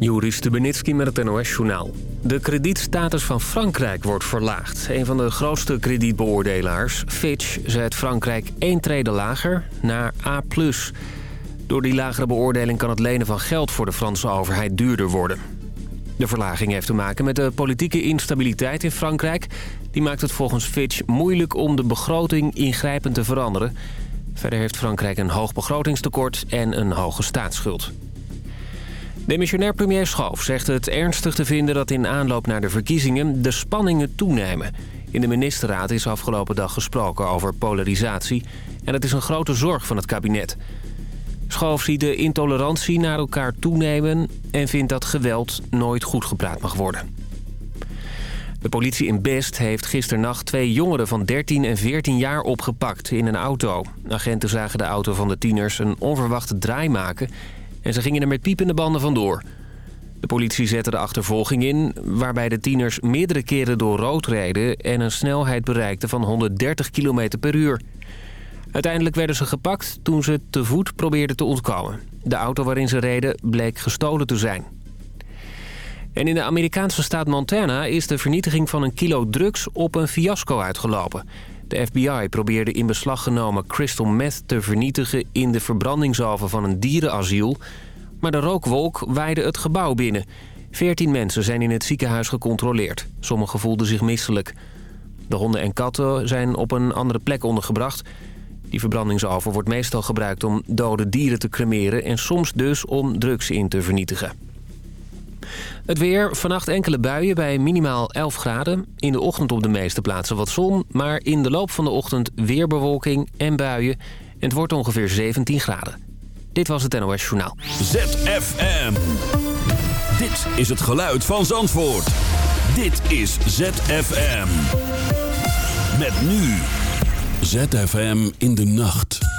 Joris Stubenitski met het NOS-journaal. De kredietstatus van Frankrijk wordt verlaagd. Een van de grootste kredietbeoordelaars, Fitch, zet Frankrijk één trede lager naar A+. Door die lagere beoordeling kan het lenen van geld voor de Franse overheid duurder worden. De verlaging heeft te maken met de politieke instabiliteit in Frankrijk. Die maakt het volgens Fitch moeilijk om de begroting ingrijpend te veranderen. Verder heeft Frankrijk een hoog begrotingstekort en een hoge staatsschuld. Demissionair premier Schoof zegt het ernstig te vinden dat in aanloop naar de verkiezingen de spanningen toenemen. In de ministerraad is afgelopen dag gesproken over polarisatie en dat is een grote zorg van het kabinet. Schoof ziet de intolerantie naar elkaar toenemen en vindt dat geweld nooit goed gepraat mag worden. De politie in Best heeft gisternacht twee jongeren van 13 en 14 jaar opgepakt in een auto. Agenten zagen de auto van de tieners een onverwachte draai maken en ze gingen er met piepende banden vandoor. De politie zette de achtervolging in, waarbij de tieners meerdere keren door rood reden... en een snelheid bereikten van 130 km per uur. Uiteindelijk werden ze gepakt toen ze te voet probeerden te ontkomen. De auto waarin ze reden bleek gestolen te zijn. En in de Amerikaanse staat Montana is de vernietiging van een kilo drugs op een fiasco uitgelopen. De FBI probeerde in beslag genomen crystal meth te vernietigen in de verbrandingsoven van een dierenasiel. Maar de rookwolk waaide het gebouw binnen. Veertien mensen zijn in het ziekenhuis gecontroleerd. Sommigen voelden zich misselijk. De honden en katten zijn op een andere plek ondergebracht. Die verbrandingsoven wordt meestal gebruikt om dode dieren te cremeren... en soms dus om drugs in te vernietigen. Het weer, vannacht enkele buien bij minimaal 11 graden. In de ochtend op de meeste plaatsen wat zon. Maar in de loop van de ochtend weer bewolking en buien. En het wordt ongeveer 17 graden. Dit was het NOS Journaal. ZFM. Dit is het geluid van Zandvoort. Dit is ZFM. Met nu. ZFM in de nacht.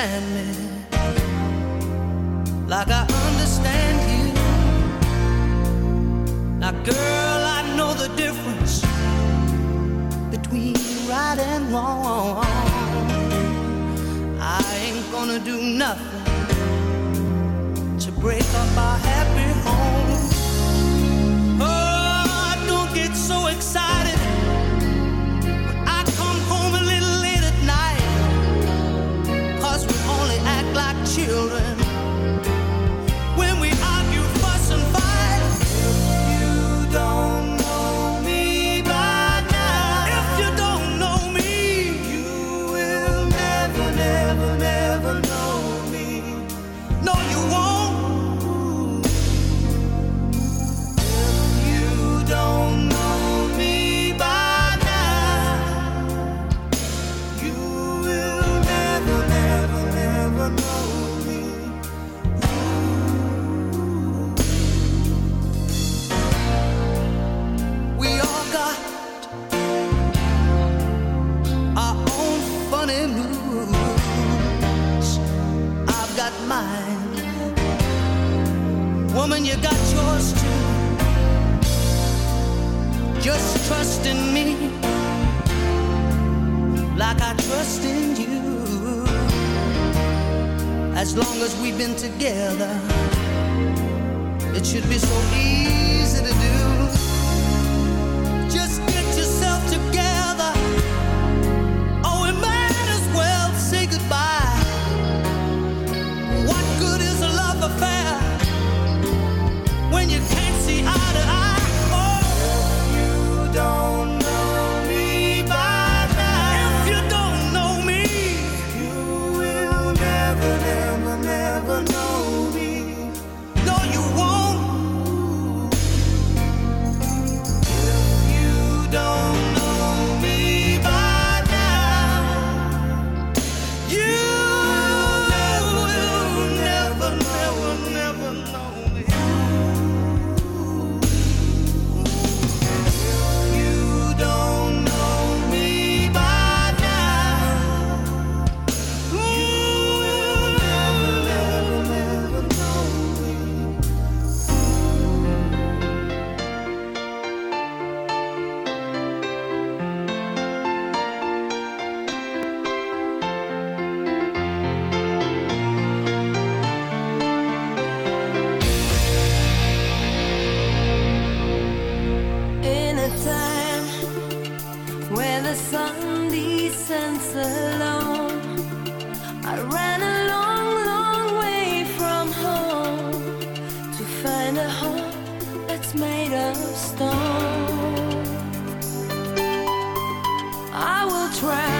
understand me morning. I've got mine. Woman, you got yours too. Just trust in me like I trust in you. As long as we've been together, it should be so easy to do. and a heart that's made of stone. I will try.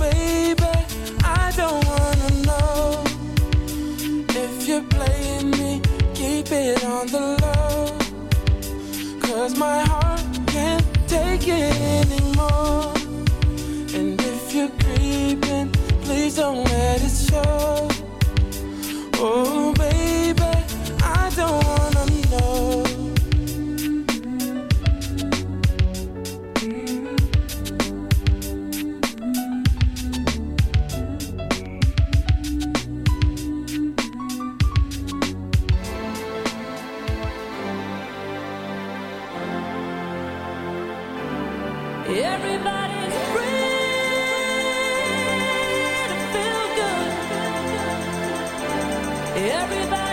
On the low. Cause my Everybody's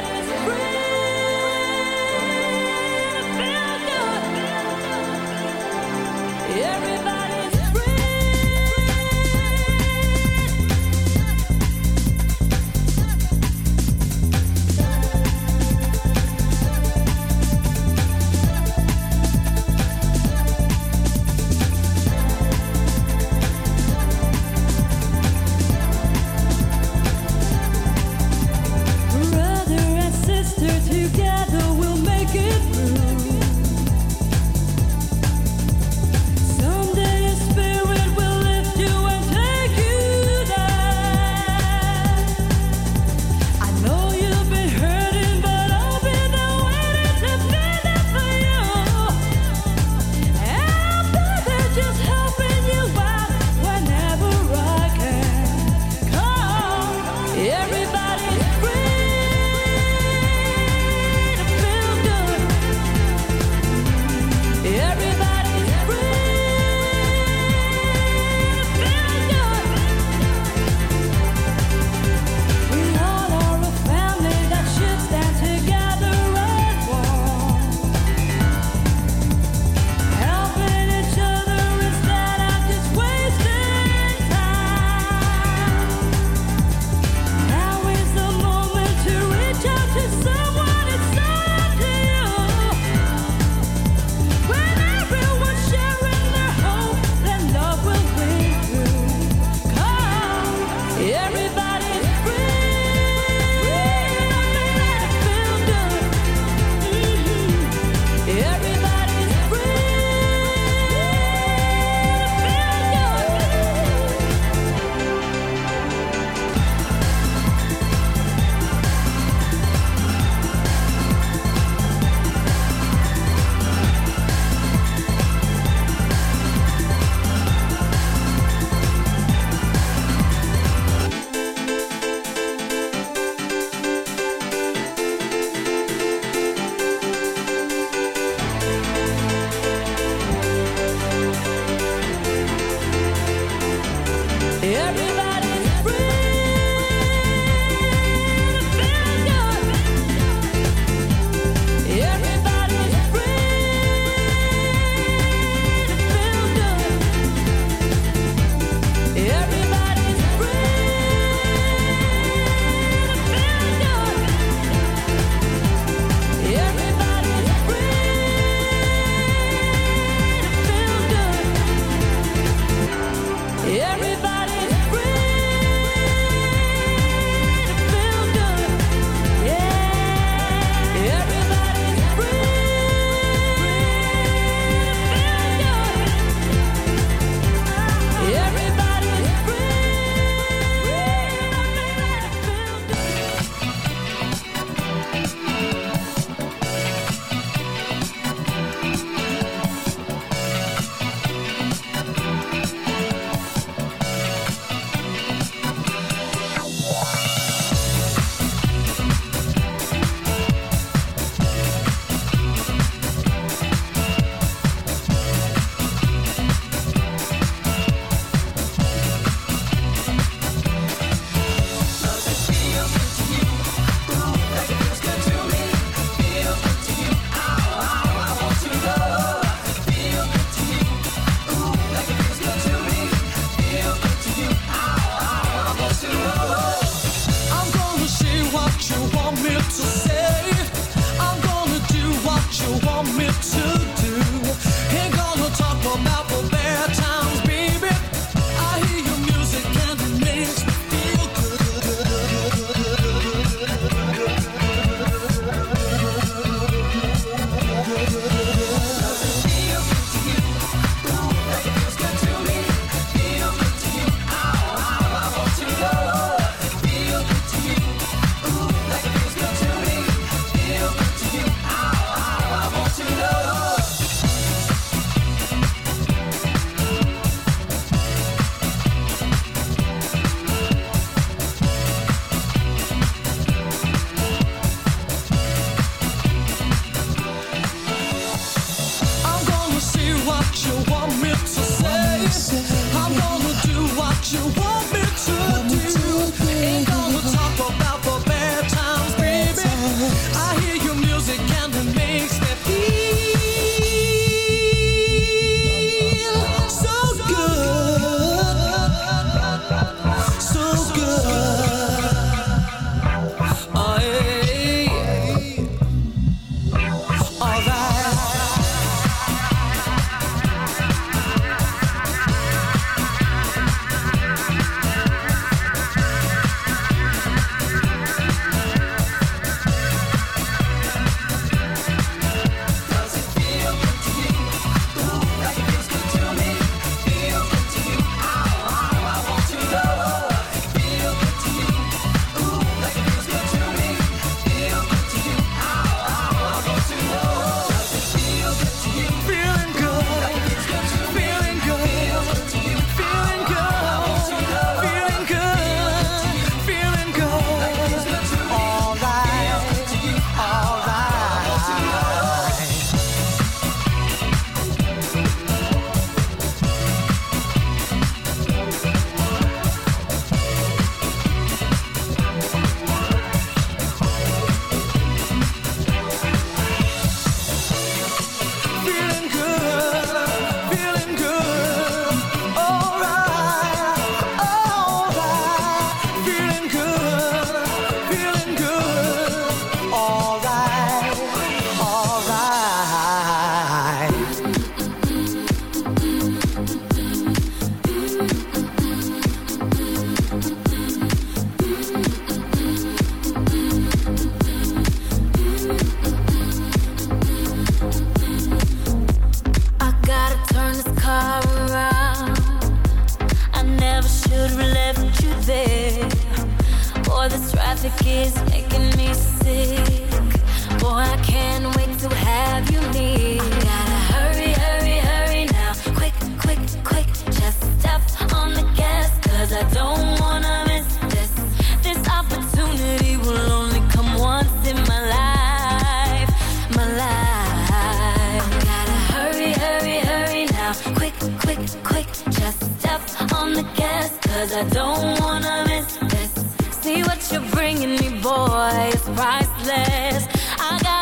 See what you're bringing me, boy,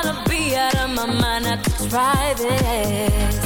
it's priceless. I gotta be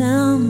round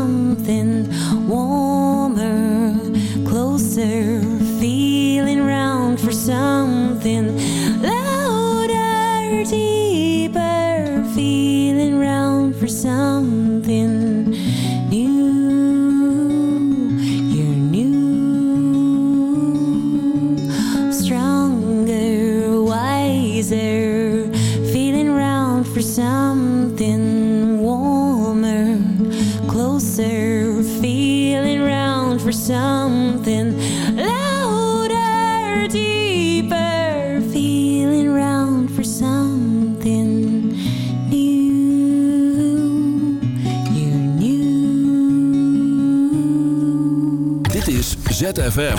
ZFM.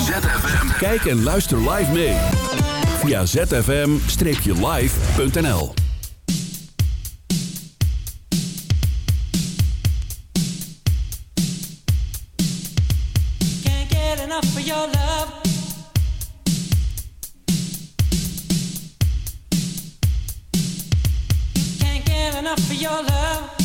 Kijk en luister live mee. Via zfm-live.nl Can't get enough of your love. Can't get enough of your love.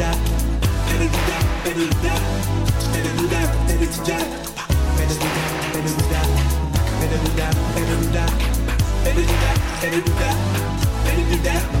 Better do that.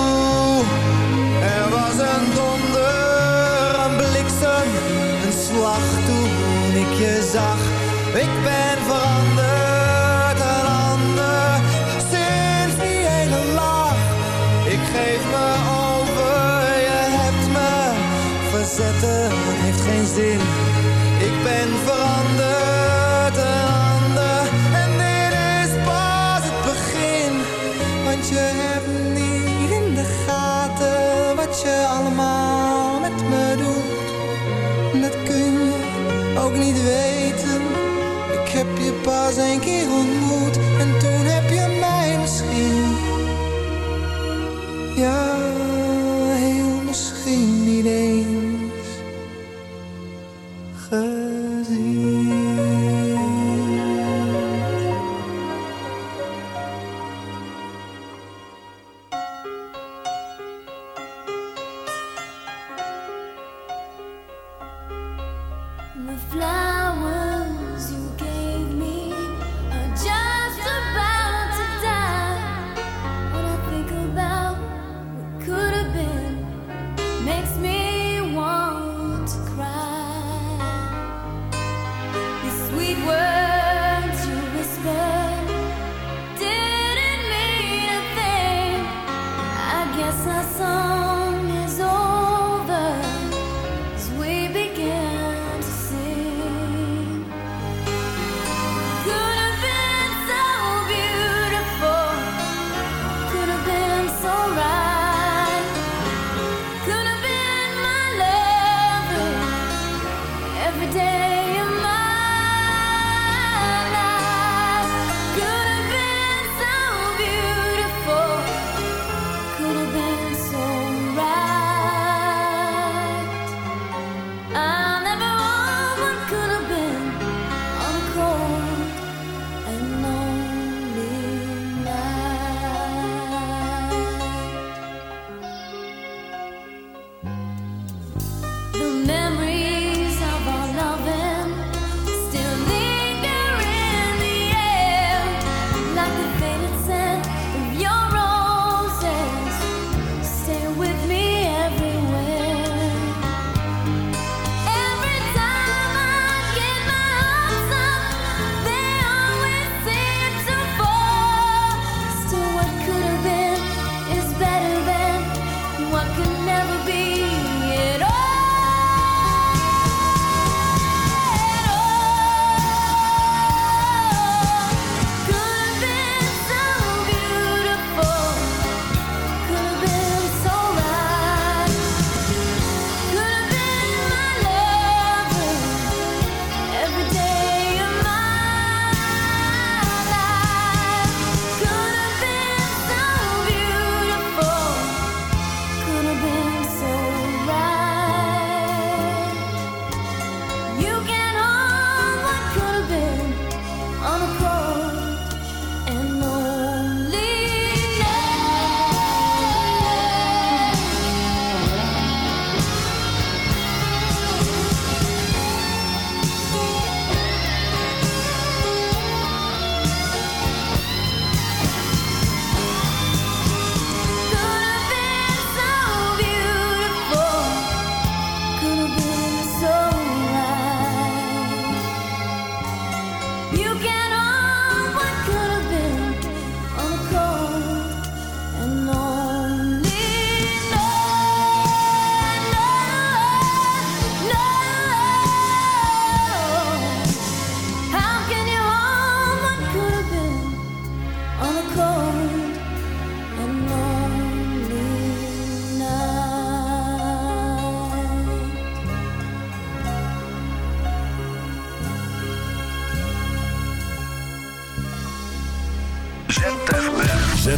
Slag toen ik je zag. Ik ben veranderd, een ander, sinds die hele lach. Ik geef me over, je hebt me verzetten, heeft geen zin. Ik ben veranderd,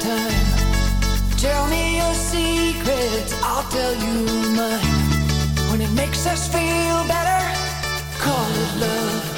Time. Tell me your secrets, I'll tell you mine. When it makes us feel better, call it love.